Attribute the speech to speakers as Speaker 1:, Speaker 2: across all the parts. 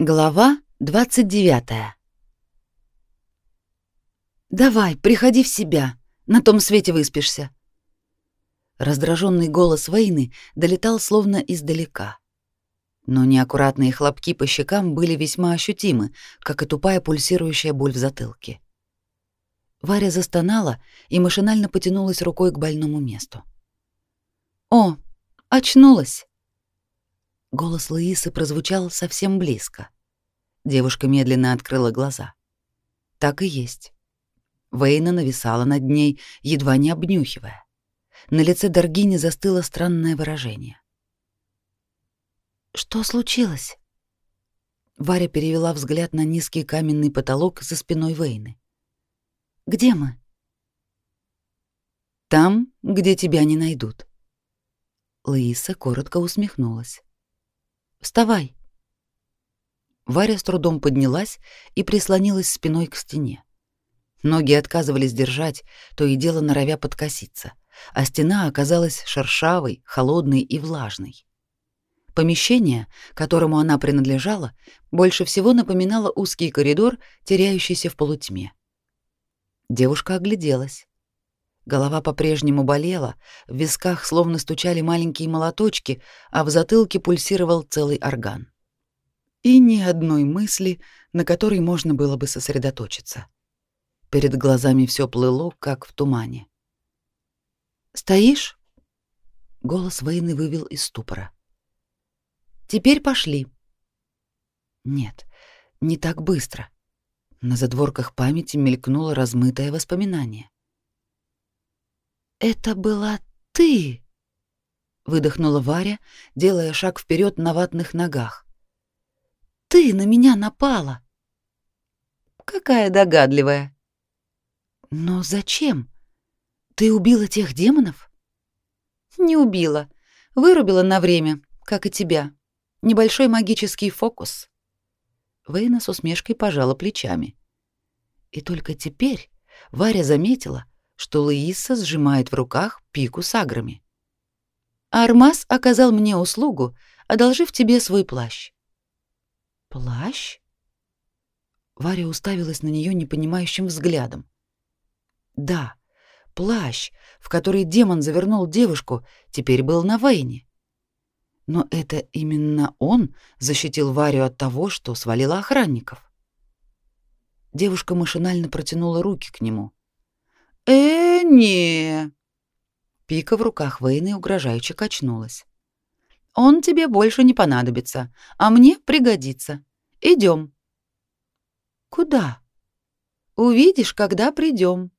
Speaker 1: Глава 29. Давай, приходи в себя. На том свете выспишься. Раздраженный голос Вейны долетал словно издалека. Но неаккуратные хлопки по щекам были весьма ощутимы, как и тупая пульсирующая боль в затылке. Варя застонала и машинально потянулась рукой к больному месту. О, очнулась. Голос Луисы прозвучал совсем близко. Девушка медленно открыла глаза. Так и есть. Вейна нависала над ней, едва не обнюхивая. На лице Даргини застыло странное выражение. «Что случилось?» Варя перевела взгляд на низкий каменный потолок за спиной Вейны. «Где мы?» «Там, где тебя не найдут». Луиса коротко усмехнулась. Вставай. Варя с трудом поднялась и прислонилась спиной к стене. Ноги отказывались держать, то и дело норовя подкоситься, а стена оказалась шершавой, холодной и влажной. Помещение, которому она принадлежала, больше всего напоминало узкий коридор, теряющийся в полутьме. Девушка огляделась. Голова по-прежнему болела, в висках словно стучали маленькие молоточки, а в затылке пульсировал целый орган. И ни одной мысли, на которой можно было бы сосредоточиться. Перед глазами все плыло, как в тумане. «Стоишь?» Голос Вейны вывел из ступора. «Теперь пошли». Нет, не так быстро. На задворках памяти мелькнуло размытое воспоминание. «Это была ты!» — выдохнула Варя, делая шаг вперед на ватных ногах. «Ты на меня напала!» «Какая догадливая!» «Но зачем? Ты убила тех демонов?» «Не убила. Вырубила на время, как и тебя. Небольшой магический фокус». Вейна с усмешкой пожала плечами. И только теперь Варя заметила, что Луиса сжимает в руках пику с аграми. Армаз оказал мне услугу, одолжив тебе свой плащ. Плащ? Варя уставилась на нее непонимающим взглядом. Да, плащ, в который демон завернул девушку, теперь был на Вейне. Но это именно он защитил Варю от того, что свалила охранников. Девушка машинально протянула руки к нему, «Э, не!» Пика в руках Вейны угрожающе качнулась. «Он тебе больше не понадобится, а мне пригодится. Идем». «Куда?» «Увидишь, когда придем».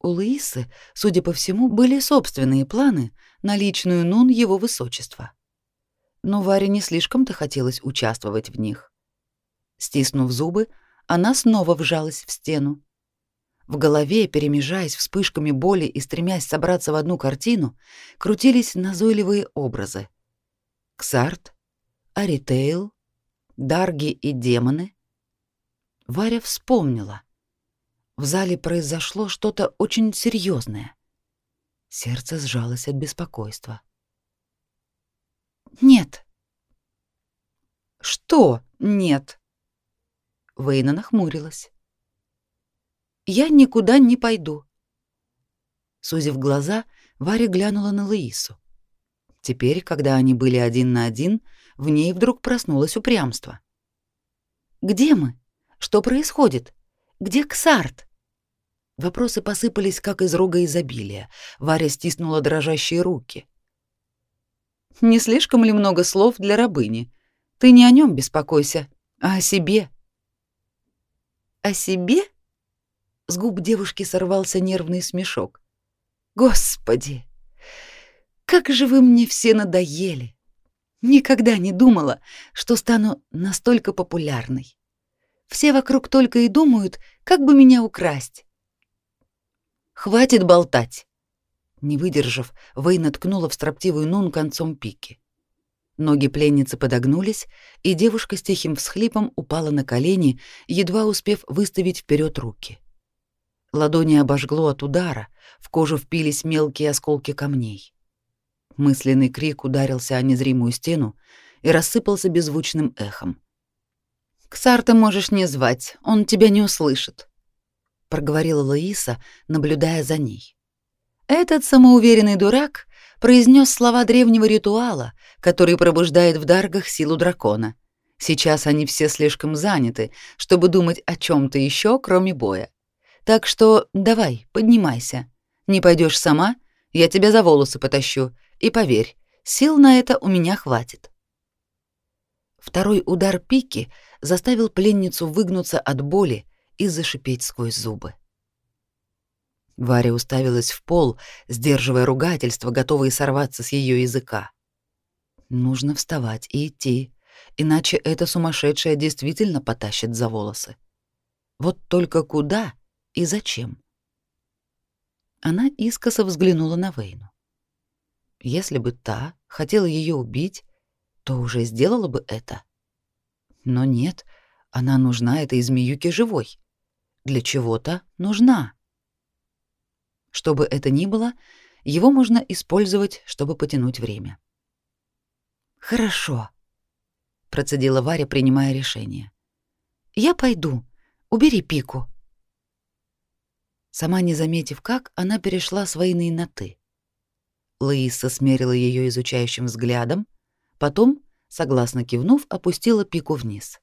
Speaker 1: У Луисы, судя по всему, были собственные планы на личную нун его высочества. Но Варе не слишком-то хотелось участвовать в них. Стиснув зубы, она снова вжалась в стену в голове, перемежаясь вспышками боли и стремясь собраться в одну картину, крутились назойливые образы. Ксарт, Аритейл, Дарги и демоны. Варя вспомнила. В зале произошло что-то очень серьезное. Сердце сжалось от беспокойства. «Нет». «Что нет?» Вейна нахмурилась. Я никуда не пойду. Сузив глаза, Варя глянула на Луису. Теперь, когда они были один на один, в ней вдруг проснулось упрямство. Где мы? Что происходит? Где Ксарт? Вопросы посыпались как из рога изобилия. Варя стиснула дрожащие руки. Не слишком ли много слов для рабыни? Ты не о нем беспокойся, а о себе. О себе? С губ девушки сорвался нервный смешок. Господи, как же вы мне все надоели. Никогда не думала, что стану настолько популярной. Все вокруг только и думают, как бы меня украсть. Хватит болтать. Не выдержав, Вейна ткнула в строптивую Нун концом пики. Ноги пленницы подогнулись, и девушка с тихим всхлипом упала на колени, едва успев выставить вперед руки. Ладони обожгло от удара, в кожу впились мелкие осколки камней. Мысленный крик ударился о незримую стену, и рассыпался беззвучным эхом. «Ксарта можешь не звать, он тебя не услышит», — проговорила Луиса, наблюдая за ней. Этот самоуверенный дурак произнес слова древнего ритуала, который пробуждает в даргах силу дракона. Сейчас они все слишком заняты, чтобы думать о чем то еще, кроме боя. Так что давай, поднимайся. Не пойдешь сама, я тебя за волосы потащу, и поверь, сил на это у меня хватит. Второй удар пики заставил пленницу выгнуться от боли и зашипеть сквозь зубы. Варя уставилась в пол, сдерживая ругательства, готовые сорваться с ее языка. Нужно вставать и идти, иначе эта сумасшедшая действительно потащит за волосы. Вот только куда и зачем? Она искоса взглянула на Вейну. Если бы та хотела ее убить, то уже сделала бы это. Но нет, она нужна этой змеюке живой. Для чего-то нужна. Что бы это ни было, его можно использовать, чтобы потянуть время. Хорошо, процедила Варя, принимая решение. Я пойду. Убери пику. Сама не заметив как, она перешла с войны на ты. Луиса смерила ее изучающим взглядом, потом, согласно кивнув, опустила пику вниз.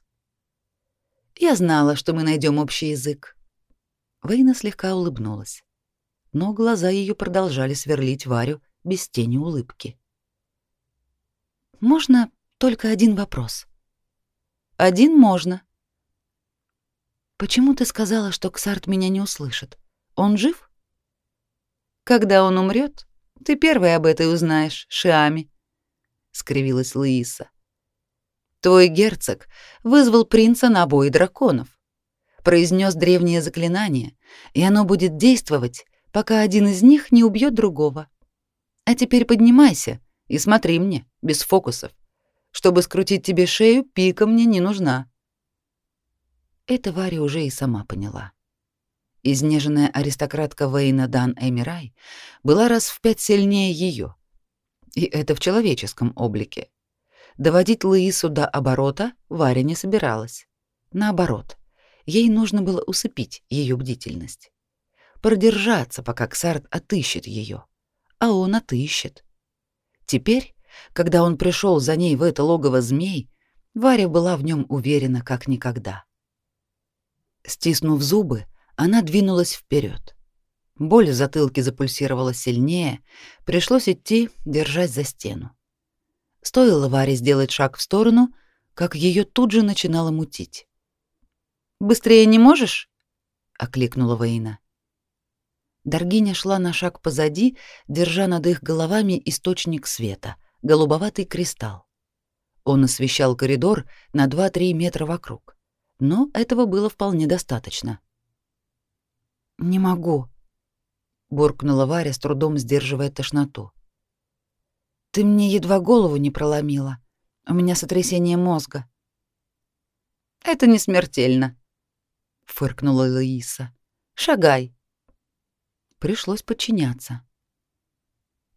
Speaker 1: Я знала, что мы найдем общий язык. Вейна слегка улыбнулась, но глаза ее продолжали сверлить Варю без тени улыбки. Можно только один вопрос. Один можно. Почему ты сказала, что Ксарт меня не услышит? Он жив? Когда он умрет, ты первый об этой узнаешь, Шиами, скривилась Луиса. Твой герцог вызвал принца на бой драконов. Произнес древнее заклинание, и оно будет действовать, пока один из них не убьет другого. А теперь поднимайся и смотри мне, без фокусов. Чтобы скрутить тебе шею, пика мне не нужна. Это Варя уже и сама поняла. Изнеженная аристократка Вейна Дан Эмирай была раз в пять сильнее ее, И это в человеческом облике. Доводить Луису до оборота Варя не собиралась. Наоборот, ей нужно было усыпить ее бдительность. Продержаться, пока Ксарт отыщет ее. А он отыщет. Теперь, когда он пришел за ней в это логово змей, Варя была в нем уверена как никогда. Стиснув зубы, она двинулась вперед. Боль в затылке запульсировала сильнее, пришлось идти, держась за стену. Стоило Варе сделать шаг в сторону, как ее тут же начинало мутить. «Быстрее не можешь?» — окликнула Вейна. Даргиня шла на шаг позади, держа над их головами источник света, голубоватый кристалл. Он освещал коридор на 2-3 метра вокруг, но этого было вполне достаточно. «Не могу», — буркнула Варя, с трудом сдерживая тошноту. «Ты мне едва голову не проломила. У меня сотрясение мозга». «Это не смертельно», — фыркнула Луиса. «Шагай». Пришлось подчиняться.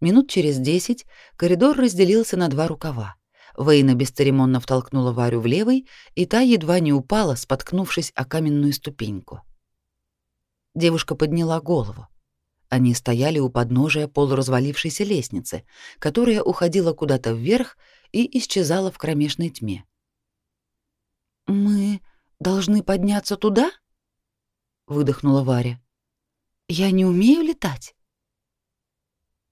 Speaker 1: Минут через десять коридор разделился на два рукава. Вейна бесцеремонно втолкнула Варю в левый, и та едва не упала, споткнувшись о каменную ступеньку. Девушка подняла голову. Они стояли у подножия полуразвалившейся лестницы, которая уходила куда-то вверх и исчезала в кромешной тьме. «Мы должны подняться туда?» — выдохнула Варя. «Я не умею летать».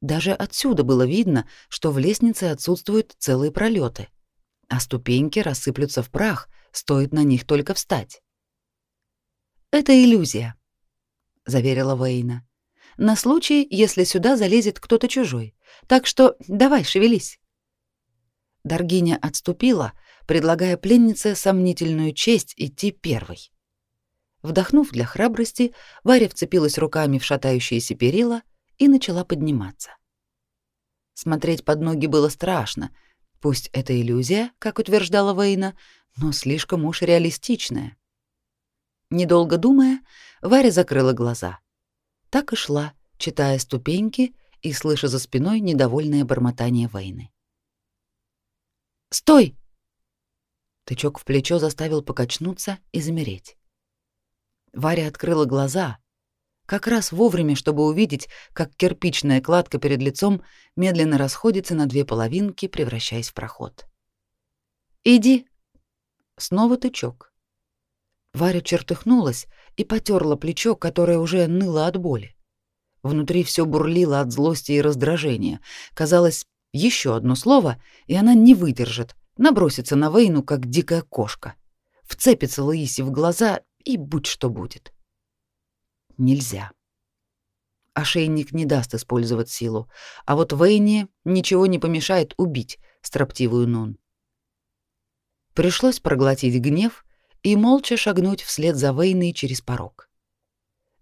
Speaker 1: Даже отсюда было видно, что в лестнице отсутствуют целые пролеты, а ступеньки рассыплются в прах, стоит на них только встать. «Это иллюзия», заверила Вейна. На случай, если сюда залезет кто-то чужой. Так что давай, шевелись. Даргиня отступила, предлагая пленнице сомнительную честь идти первой. Вдохнув для храбрости, Варя вцепилась руками в шатающиеся перила и начала подниматься. Смотреть под ноги было страшно. Пусть это иллюзия, как утверждала Вейна, но слишком уж реалистичная. Недолго думая, Варя закрыла глаза. Так и шла, читая ступеньки и слыша за спиной недовольное бормотание Вейны. «Стой!» Тычок в плечо заставил покачнуться и замереть. Варя открыла глаза, как раз вовремя, чтобы увидеть, как кирпичная кладка перед лицом медленно расходится на две половинки, превращаясь в проход. «Иди!» Снова тычок. Варя чертыхнулась и потерла плечо, которое уже ныло от боли. Внутри все бурлило от злости и раздражения. Казалось, еще одно слово, и она не выдержит, набросится на Вейну, как дикая кошка. Вцепится Лаисе в глаза и будь что будет. Нельзя. Ошейник не даст использовать силу, а вот Вейне ничего не помешает убить строптивую Нун. Пришлось проглотить гнев и молча шагнуть вслед за Вейной через порог.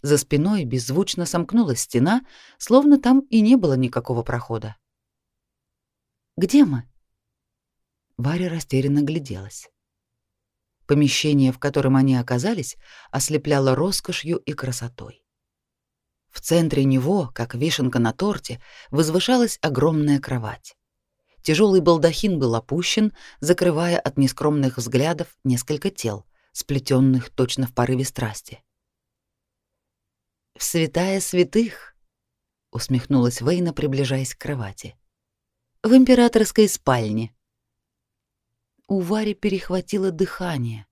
Speaker 1: За спиной беззвучно сомкнулась стена, словно там и не было никакого прохода. «Где мы?» Варя растерянно гляделась. Помещение, в котором они оказались, ослепляло роскошью и красотой. В центре него, как вишенка на торте, возвышалась огромная кровать. Тяжелый балдахин был опущен, закрывая от нескромных взглядов несколько тел, сплетенных точно в порыве страсти. «В святая святых!» — усмехнулась Вейна, приближаясь к кровати. «В императорской спальне». У Вари перехватило дыхание.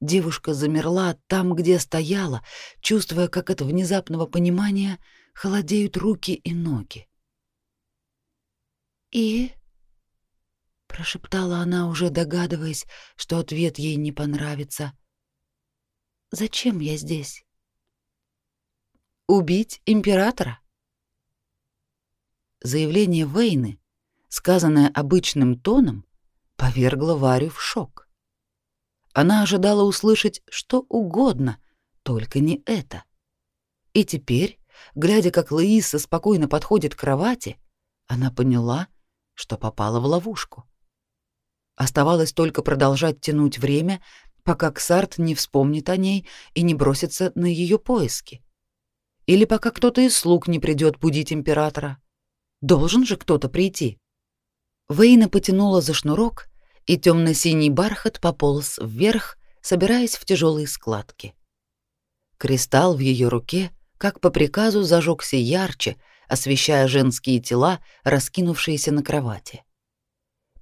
Speaker 1: Девушка замерла там, где стояла, чувствуя, как от внезапного понимания холодеют руки и ноги. «И?» — прошептала она, уже догадываясь, что ответ ей не понравится. «Зачем я здесь?» «Убить императора?» Заявление Вейны, сказанное обычным тоном, повергло Варю в шок. Она ожидала услышать что угодно, только не это. И теперь, глядя, как Луиса спокойно подходит к кровати, она поняла, что попала в ловушку. Оставалось только продолжать тянуть время, пока Ксарт не вспомнит о ней и не бросится на ее поиски. Или пока кто-то из слуг не придет будить императора. Должен же кто-то прийти. Вейна потянула за шнурок, и темно-синий бархат пополз вверх, собираясь в тяжелые складки. Кристалл в ее руке, как по приказу, зажегся ярче, освещая женские тела, раскинувшиеся на кровати.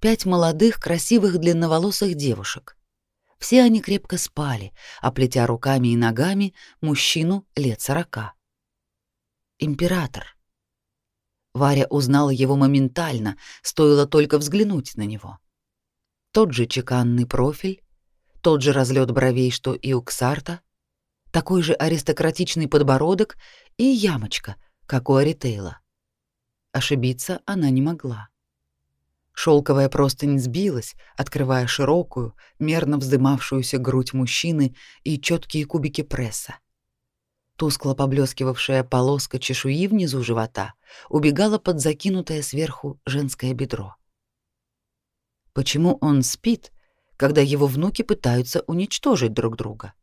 Speaker 1: Пять молодых, красивых, длинноволосых девушек. Все они крепко спали, оплетя руками и ногами мужчину лет сорока. Император. Варя узнала его моментально, стоило только взглянуть на него. Тот же чеканный профиль, тот же разлет бровей, что и у Ксарта, такой же аристократичный подбородок и ямочка — как у Аритейла. Ошибиться она не могла. Шелковая простынь сбилась, открывая широкую, мерно вздымавшуюся грудь мужчины и четкие кубики пресса. Тускло поблескивавшая полоска чешуи внизу живота убегала под закинутое сверху женское бедро. Почему он спит, когда его внуки пытаются уничтожить друг друга?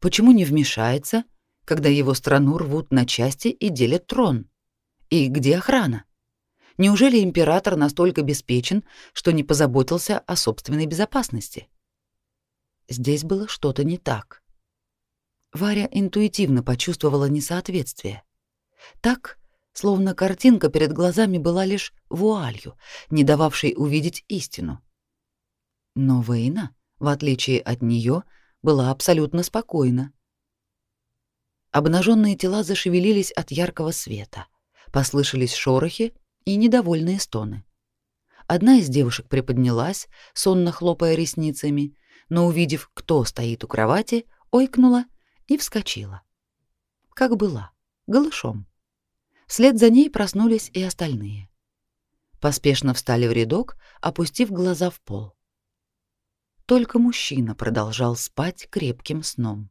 Speaker 1: Почему не вмешается когда его страну рвут на части и делят трон? И где охрана? Неужели император настолько обеспечен, что не позаботился о собственной безопасности? Здесь было что-то не так. Варя интуитивно почувствовала несоответствие. Так, словно картинка перед глазами была лишь вуалью, не дававшей увидеть истину. Но Вейна, в отличие от нее, была абсолютно спокойна. Обнаженные тела зашевелились от яркого света. Послышались шорохи и недовольные стоны. Одна из девушек приподнялась, сонно хлопая ресницами, но, увидев, кто стоит у кровати, ойкнула и вскочила. Как была, голышом. Вслед за ней проснулись и остальные. Поспешно встали в рядок, опустив глаза в пол. Только мужчина продолжал спать крепким сном.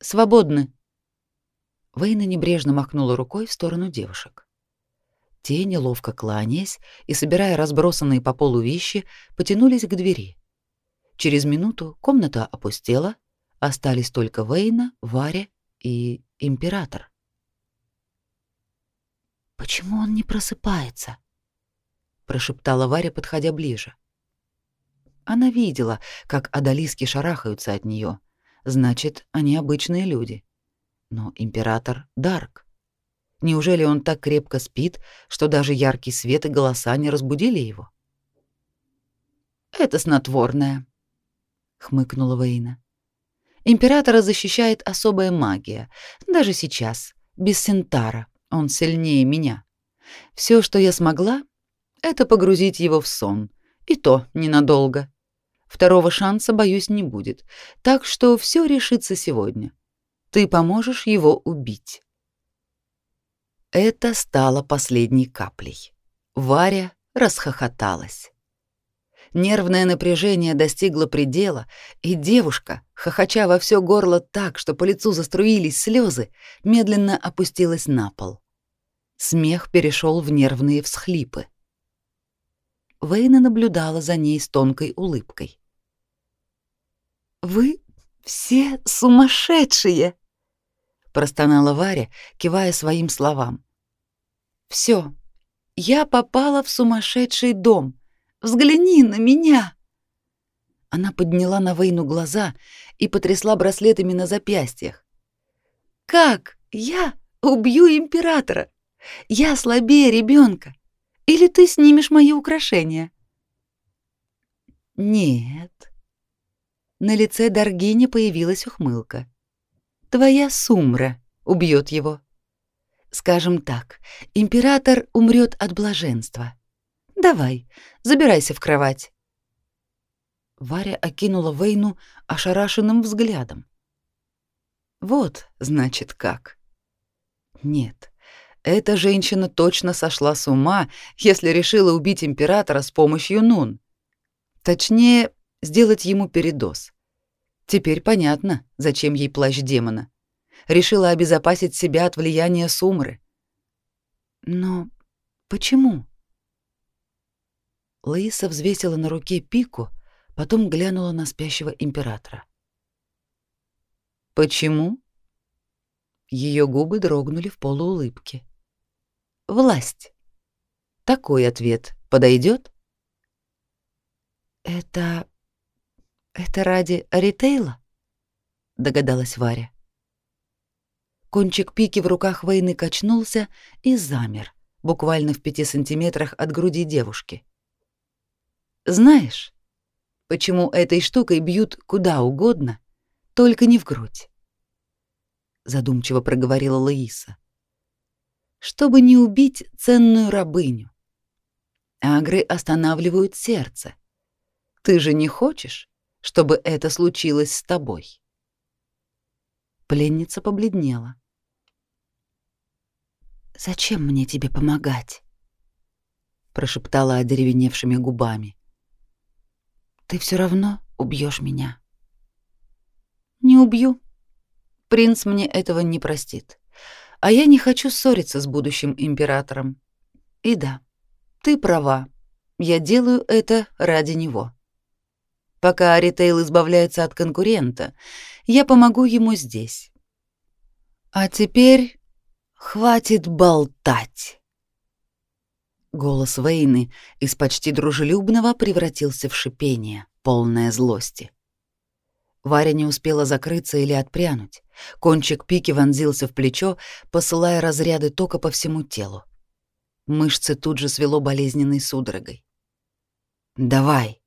Speaker 1: Свободны. Вейна небрежно махнула рукой в сторону девушек. Те, неловко кланяясь и собирая разбросанные по полу вещи, потянулись к двери. Через минуту комната опустела, остались только Вейна, Варя и император.
Speaker 2: Почему он не просыпается? прошептала Варя, подходя ближе.
Speaker 1: Она видела, как одолиски шарахаются от нее. Значит, они обычные люди. Но император Дарк. Неужели он так крепко спит, что даже яркий свет и голоса не разбудили его? Это снотворное, хмыкнула Вейна. Императора защищает особая магия. Даже сейчас, без Сентара, он сильнее меня. Все, что я смогла, это погрузить его в сон, и то ненадолго. Второго шанса, боюсь, не будет. Так что все решится сегодня. Ты поможешь его убить. Это стало последней каплей. Варя расхохоталась. Нервное напряжение достигло предела, и девушка, хохоча во все горло так, что по лицу заструились слезы, медленно опустилась на пол. Смех перешел в нервные всхлипы. Вейна наблюдала за ней с тонкой улыбкой. «Вы все сумасшедшие!» — простонала Варя, кивая своим словам. «Все, я попала в сумасшедший дом. Взгляни на меня!» Она подняла на Вейну глаза и потрясла браслетами на запястьях. «Как я убью императора? Я слабее ребенка. Или ты снимешь мои украшения?» «Нет». На лице Даргини появилась ухмылка. «Твоя сумра убьет его. Скажем так, император умрет от блаженства. Давай, забирайся в кровать. Варя окинула Вейну ошарашенным взглядом. Вот, значит, как. Нет. Эта женщина точно сошла с ума, если решила убить императора с помощью Нун. Точнее, сделать ему передоз. Теперь понятно, зачем ей плащ демона. Решила обезопасить себя от влияния Сумры. Но почему? Лаиса взвесила на руке пику, потом глянула на спящего императора. Почему? Ее губы дрогнули в полуулыбке. Власть. Такой ответ подойдет? Это это ради Аритейла? догадалась Варя. Кончик пики в руках Вейны качнулся и замер, буквально в пяти сантиметрах от груди девушки. Знаешь, почему этой штукой бьют куда угодно, только не в грудь? Задумчиво проговорила Лаиса. Чтобы не убить ценную рабыню. Агры останавливают сердце. Ты же не хочешь, чтобы это случилось с тобой? Пленница побледнела. «Зачем мне тебе помогать?» — прошептала одеревеневшими губами. «Ты все равно убьешь меня». «Не убью. Принц мне этого не простит. А я не хочу ссориться с будущим императором. И да, ты права. Я делаю это ради него. Пока Аритейл избавляется от конкурента, я помогу ему здесь. А теперь Хватит болтать. Голос Вейны из почти дружелюбного превратился в шипение, полное злости. Варя не успела закрыться или отпрянуть. Кончик пики вонзился в плечо, посылая разряды тока по всему телу. Мышцы тут же свело болезненной судорогой. «Давай,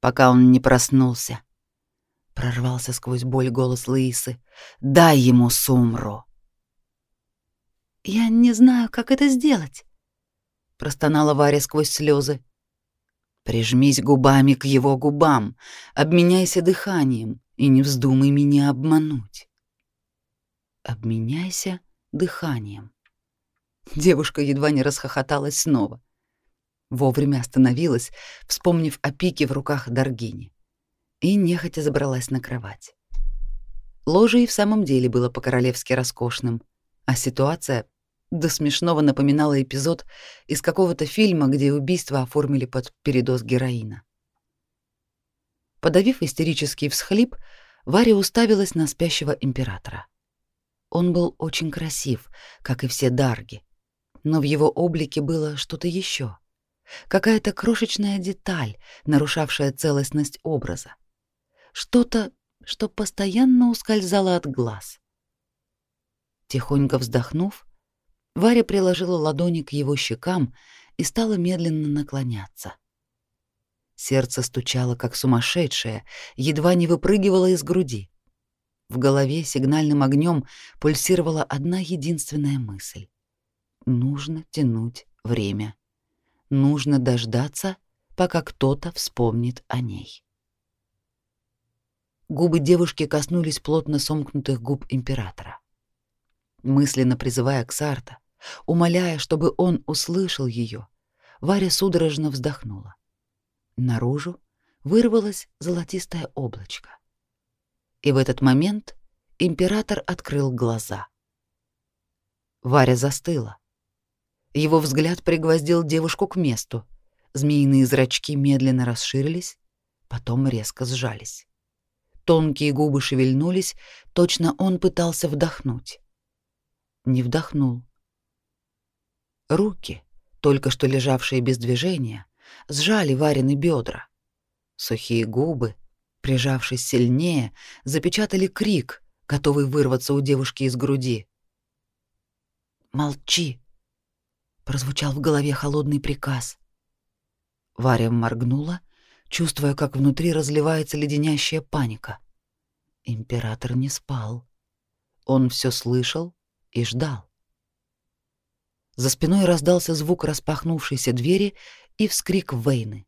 Speaker 1: пока он не проснулся», — прорвался сквозь боль голос Лаисы. «Дай ему сумру». Я не знаю, как это сделать, простонала Варя сквозь слезы. Прижмись губами к его губам, обменяйся дыханием и не вздумай меня обмануть. Обменяйся дыханием. Девушка едва не расхохоталась снова. Вовремя остановилась, вспомнив о пике в руках Даргини, и нехотя забралась на кровать. Ложе и в самом деле было по-королевски роскошным, а ситуация до смешного напоминала эпизод из какого-то фильма, где убийство оформили под передоз героина. Подавив истерический всхлип, Варя уставилась на спящего императора. Он был очень красив, как и все дарги, но в его облике было что-то еще. Какая-то крошечная деталь, нарушавшая целостность образа. Что-то, что постоянно ускользало от глаз. Тихонько вздохнув, Варя приложила ладони к его щекам и стала медленно наклоняться. Сердце стучало как сумасшедшее, едва не выпрыгивало из груди. В голове сигнальным огнем пульсировала одна единственная мысль. Нужно тянуть время. Нужно дождаться, пока кто-то вспомнит о ней. Губы девушки коснулись плотно сомкнутых губ императора. Мысленно призывая Ксарта, умоляя, чтобы он услышал ее, Варя судорожно вздохнула. Наружу вырвалось золотистое облачко. И в этот момент император открыл глаза. Варя застыла. Его взгляд пригвоздил девушку к месту. Змеиные зрачки медленно расширились, потом резко сжались. Тонкие губы шевельнулись, точно он пытался вдохнуть. Не вдохнул. Руки, только что лежавшие без движения, сжали Варины бедра. Сухие губы, прижавшись сильнее, запечатали крик, готовый вырваться у девушки из груди. «Молчи!» — прозвучал в голове холодный приказ. Варя моргнула, чувствуя, как внутри разливается леденящая паника. Император не спал. Он все слышал и ждал. За спиной раздался звук распахнувшейся двери и вскрик Вейны.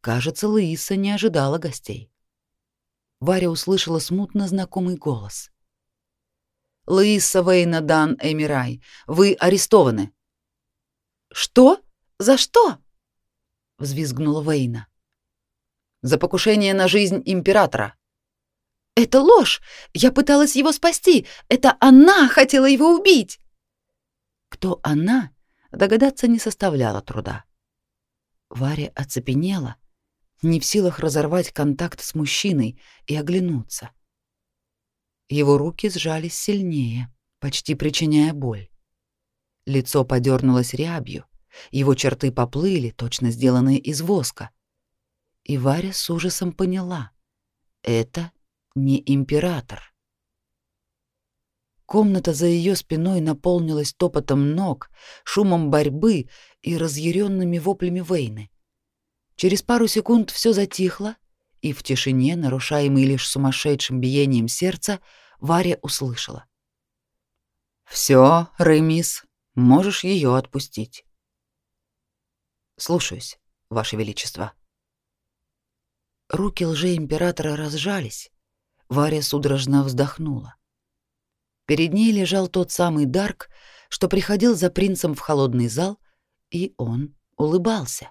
Speaker 1: Кажется, Луиса не ожидала гостей. Варя услышала смутно знакомый голос. «Луиса Вейна Дан Эмирай, вы арестованы». «Что? За что?» — взвизгнула Вейна. «За покушение на жизнь императора». «Это ложь! Я пыталась его спасти! Это она хотела его убить!» Кто она, догадаться не составляло труда. Варя оцепенела, не в силах разорвать контакт с мужчиной и оглянуться. Его руки сжались сильнее, почти причиняя боль. Лицо подернулось рябью, его черты поплыли, точно сделанные из воска. И Варя с ужасом поняла — это не император. Комната за ее спиной наполнилась топотом ног, шумом борьбы и разъяренными воплями Вейны. Через пару секунд все затихло, и в тишине, нарушаемой лишь сумасшедшим биением сердца, Варя услышала. «Все, Ремис, можешь ее отпустить». «Слушаюсь, Ваше Величество». Руки лжеимператора разжались. Варя судорожно вздохнула. Перед ней лежал тот самый Дарк, что приходил за принцем в холодный зал, и он улыбался.